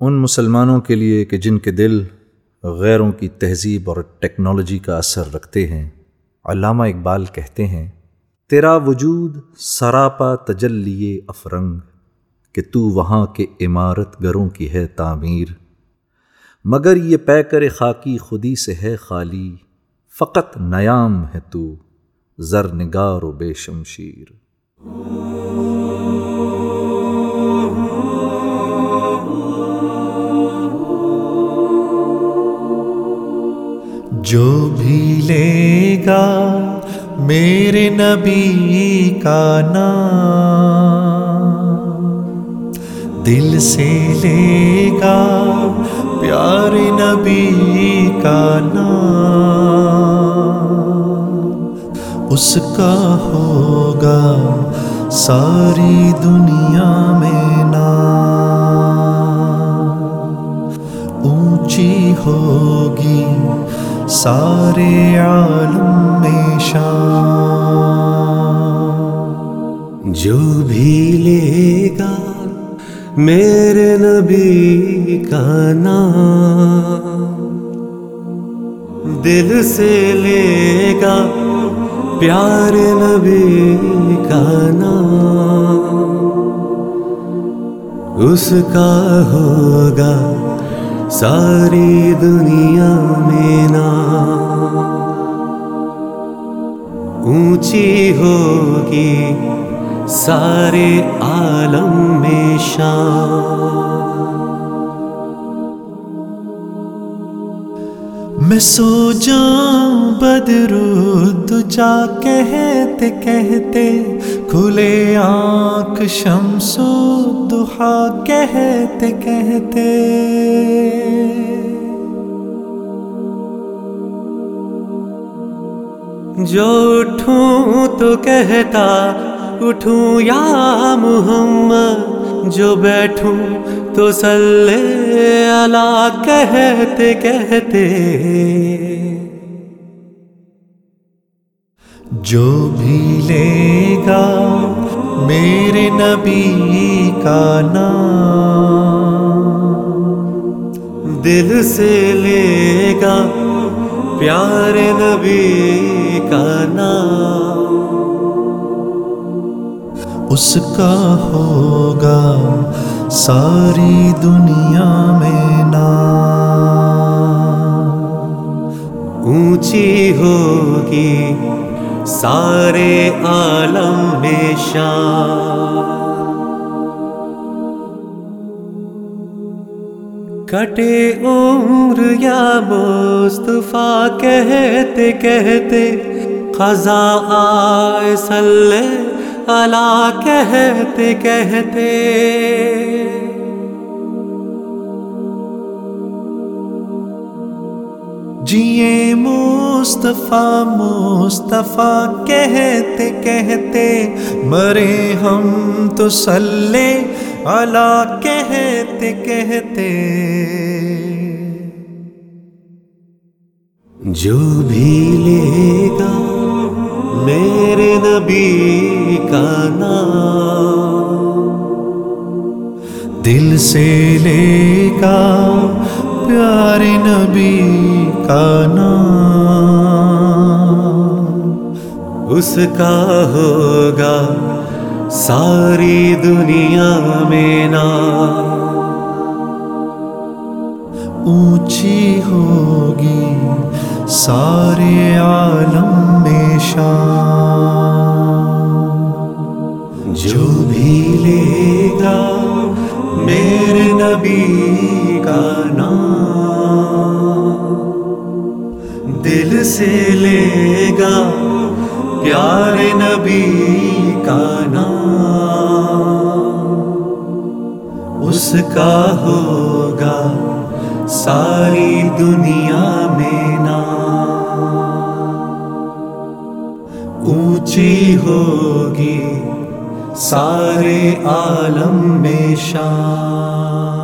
ان مسلمانوں کے لیے کہ جن کے دل غیروں کی تہذیب اور ٹیکنالوجی کا اثر رکھتے ہیں، علامہ اقبال کہتے ہیں، تیرا وجود سراپا تجلی افرنگ، کہ تو وہاں کے عمارت گروں کی ہے تعمیر۔ مگر یہ پے کر خاکی خودی سے ہے خالی، فقط نیام ہے تو، زر نگار و بے شمشیر۔ جو بھی لے گا میرے نبی کا نام دل سے لے گا پیارے نبی کا نام اس کا ہوگا ساری دنیا میں نام اونچی ہوگی سارے عالم میں شان جو بھی لے گا میرے نبی کا نام۔ دل سے لے گا پیار نبی کا نام۔ اس کا ہوگا ساری دنیا میں نام اونچی ہوگی سارے عالم میں شام میں سو جاؤں بدرو جا کہتے کہتے کھلے آنکھ شمس دہا کہتے کہتے۔ جو اٹھوں تو کہتا، اٹھوں یا محمد جو بیٹھوں تو سلے اللہ کہتے کہتے جو بھی لے گا میرے نبی کا نام، دل سے لے گا پیارے نبی اس کا ہوگا ساری دنیا میں نام۔ اونچی ہوگی سارے عالم میں شان۔ کٹے عمر یا مصطفیٰ کہتے کہتے خزا آئے صلی اللہ کہتے کہتے جیے مصطفیٰ مصطفیٰ کہتے کہتے مرے ہم تو سلے اللہ کہتے کہتے جو بھی لے گا میرے نبی کا نام دل سے لے گا پیارے نبی کا نام اس کا ہوگا ساری دنیا میں نام اونچی ہوگی سارے عالم میں شان لے گا میرے نبی کا نام۔ دل سے لے گا پیارے نبی کا نام۔ اس کا ہوگا ساری دنیا میں نام۔ اونچی ہوگی سارے عالم میں شان